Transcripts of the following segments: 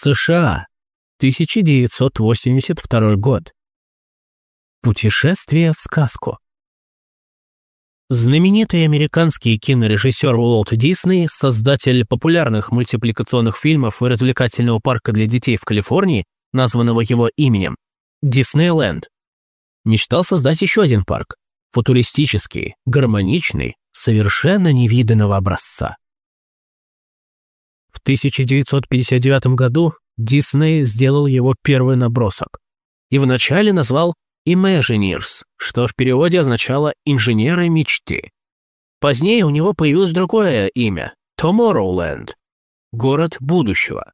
США, 1982 год. Путешествие в сказку. Знаменитый американский кинорежиссер Уолт Дисней, создатель популярных мультипликационных фильмов и развлекательного парка для детей в Калифорнии, названного его именем, Диснейленд, мечтал создать еще один парк, футуристический, гармоничный, совершенно невиданного образца. В 1959 году Дисней сделал его первый набросок и вначале назвал Imagineers, что в переводе означало «инженеры мечты». Позднее у него появилось другое имя – Tomorrowland – город будущего.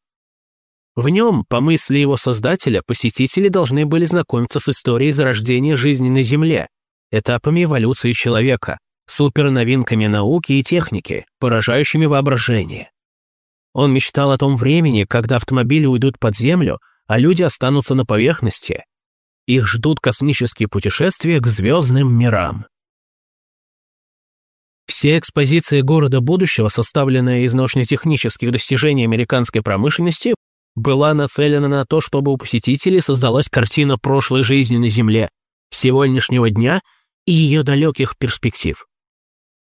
В нем, по мысли его создателя, посетители должны были знакомиться с историей зарождения жизни на Земле, этапами эволюции человека, суперновинками науки и техники, поражающими воображение. Он мечтал о том времени, когда автомобили уйдут под землю, а люди останутся на поверхности. Их ждут космические путешествия к звездным мирам. Все экспозиции города будущего, составленная из научно-технических достижений американской промышленности, была нацелена на то, чтобы у посетителей создалась картина прошлой жизни на Земле, сегодняшнего дня и ее далеких перспектив.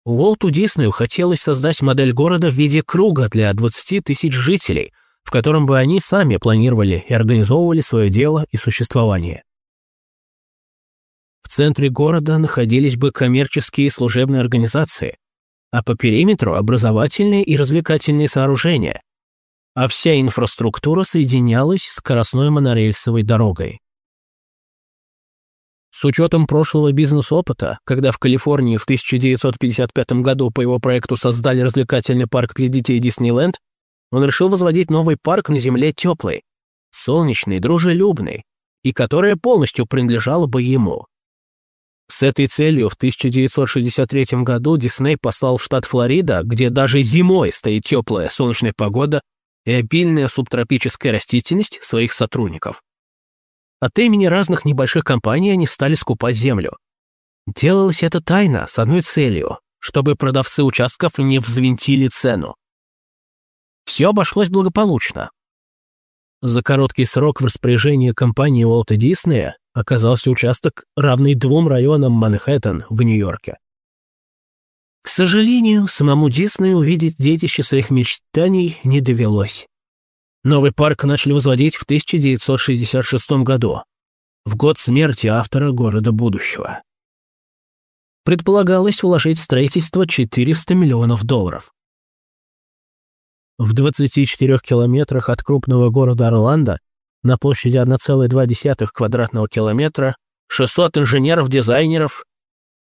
Уолту Диснею хотелось создать модель города в виде круга для 20 тысяч жителей, в котором бы они сами планировали и организовывали свое дело и существование. В центре города находились бы коммерческие и служебные организации, а по периметру – образовательные и развлекательные сооружения, а вся инфраструктура соединялась с скоростной монорельсовой дорогой. С учетом прошлого бизнес-опыта, когда в Калифорнии в 1955 году по его проекту создали развлекательный парк для детей Диснейленд, он решил возводить новый парк на земле теплый, солнечный, дружелюбный, и которая полностью принадлежала бы ему. С этой целью в 1963 году Дисней послал в штат Флорида, где даже зимой стоит теплая солнечная погода и обильная субтропическая растительность своих сотрудников. От имени разных небольших компаний они стали скупать землю. Делалось это тайно, с одной целью, чтобы продавцы участков не взвинтили цену. Все обошлось благополучно. За короткий срок в распоряжении компании Уолта Диснея оказался участок, равный двум районам Манхэттен в Нью-Йорке. К сожалению, самому Диснею увидеть детище своих мечтаний не довелось. Новый парк начали возводить в 1966 году, в год смерти автора «Города будущего». Предполагалось вложить в строительство 400 миллионов долларов. В 24 километрах от крупного города Орландо на площади 1,2 квадратного километра 600 инженеров-дизайнеров,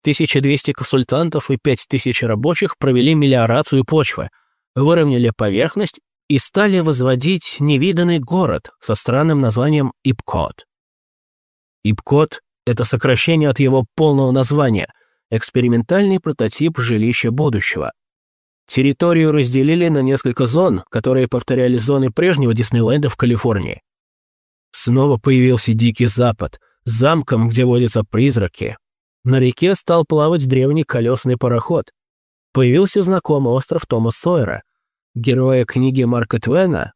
1200 консультантов и 5000 рабочих провели мелиорацию почвы, выровняли поверхность и стали возводить невиданный город со странным названием Ипкот. Ипкот — это сокращение от его полного названия — экспериментальный прототип жилища будущего. Территорию разделили на несколько зон, которые повторяли зоны прежнего Диснейленда в Калифорнии. Снова появился Дикий Запад, с замком, где водятся призраки. На реке стал плавать древний колесный пароход. Появился знакомый остров Тома Сойера, героя книги Марка Твена,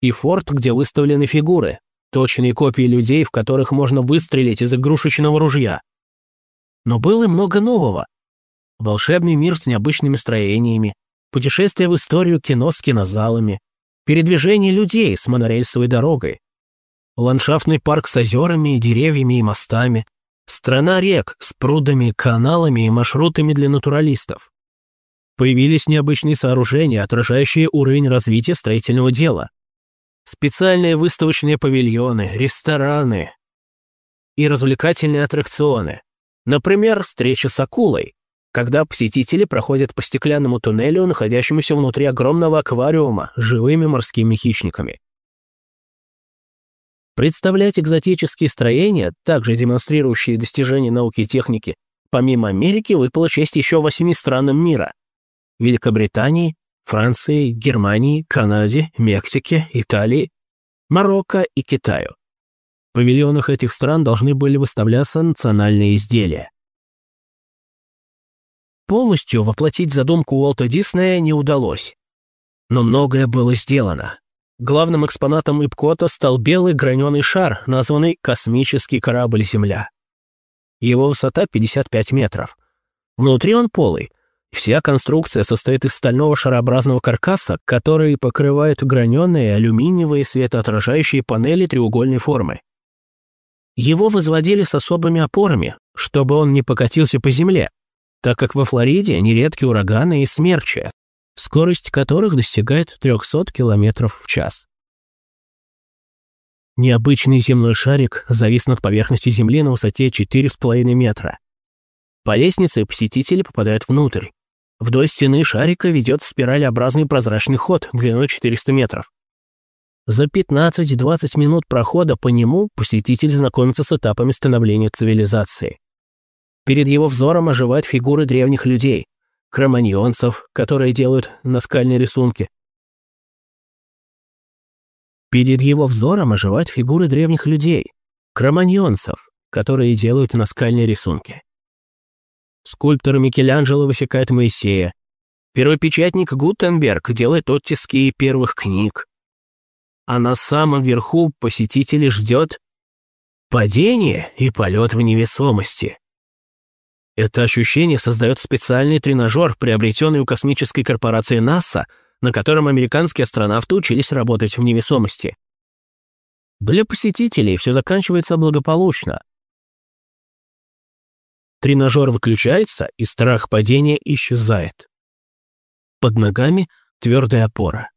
и форт, где выставлены фигуры, точные копии людей, в которых можно выстрелить из игрушечного ружья. Но было и много нового. Волшебный мир с необычными строениями, путешествие в историю кино с кинозалами, передвижение людей с монорельсовой дорогой, ландшафтный парк с озерами, деревьями и мостами, страна рек с прудами, каналами и маршрутами для натуралистов. Появились необычные сооружения, отражающие уровень развития строительного дела. Специальные выставочные павильоны, рестораны и развлекательные аттракционы. Например, встреча с акулой, когда посетители проходят по стеклянному туннелю, находящемуся внутри огромного аквариума с живыми морскими хищниками. Представлять экзотические строения, также демонстрирующие достижения науки и техники, помимо Америки, выпала честь еще восьми странам мира. Великобритании, Франции, Германии, Канаде, Мексике, Италии, Марокко и Китаю. В павильонах этих стран должны были выставляться национальные изделия. Полностью воплотить задумку Уолта Диснея не удалось. Но многое было сделано. Главным экспонатом Ипкота стал белый граненый шар, названный «Космический корабль Земля». Его высота 55 метров. Внутри он полый. Вся конструкция состоит из стального шарообразного каркаса, который покрывает граненые алюминиевые светоотражающие панели треугольной формы. Его возводили с особыми опорами, чтобы он не покатился по земле, так как во Флориде нередки ураганы и смерчи, скорость которых достигает 300 км в час. Необычный земной шарик завис над поверхностью Земли на высоте 4,5 метра. По лестнице посетители попадают внутрь. Вдоль стены шарика ведет спиралеобразный прозрачный ход длиной 400 метров. За 15-20 минут прохода по нему посетитель знакомится с этапами становления цивилизации. Перед его взором оживают фигуры древних людей, кроманьонцев, которые делают наскальные рисунки. Перед его взором оживают фигуры древних людей, кроманьонцев, которые делают наскальные рисунки. Скульптор Микеланджело высекает Моисея. Первопечатник Гутенберг делает оттиски первых книг. А на самом верху посетителей ждет падение и полет в невесомости. Это ощущение создает специальный тренажер, приобретенный у космической корпорации НАСА, на котором американские астронавты учились работать в невесомости. Для посетителей все заканчивается благополучно. Тренажер выключается, и страх падения исчезает. Под ногами твердая опора.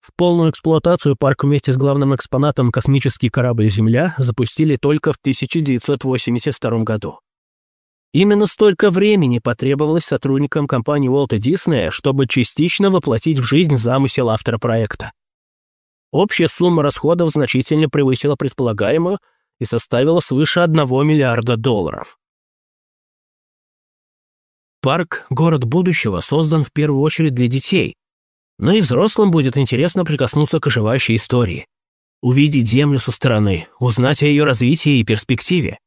В полную эксплуатацию парк вместе с главным экспонатом космический корабль «Земля» запустили только в 1982 году. Именно столько времени потребовалось сотрудникам компании Уолта Диснея, чтобы частично воплотить в жизнь замысел автора проекта. Общая сумма расходов значительно превысила предполагаемую и составила свыше 1 миллиарда долларов. Парк «Город будущего» создан в первую очередь для детей, но и взрослым будет интересно прикоснуться к оживающей истории, увидеть Землю со стороны, узнать о ее развитии и перспективе.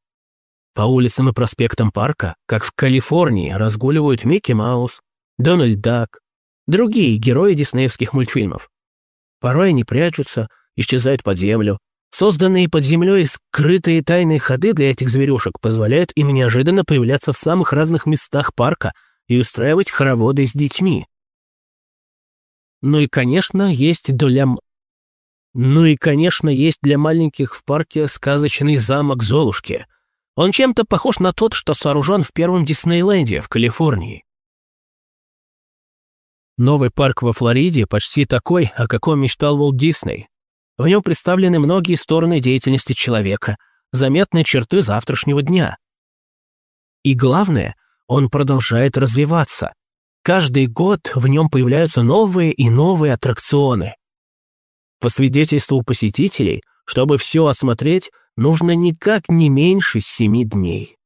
По улицам и проспектам парка, как в Калифорнии, разгуливают Микки Маус, Дональд Дак, другие герои диснеевских мультфильмов. Порой они прячутся, исчезают под землю. Созданные под землей скрытые тайные ходы для этих зверюшек позволяют им неожиданно появляться в самых разных местах парка и устраивать хороводы с детьми. Ну и, конечно, есть доля... Ну и, конечно, есть для маленьких в парке сказочный замок Золушки — он чем-то похож на тот, что сооружен в первом Диснейленде в Калифорнии. Новый парк во Флориде почти такой, о каком мечтал Уолт Дисней. В нем представлены многие стороны деятельности человека, заметные черты завтрашнего дня. И главное, он продолжает развиваться. Каждый год в нем появляются новые и новые аттракционы. По свидетельству посетителей, чтобы все осмотреть, нужно никак не меньше семи дней.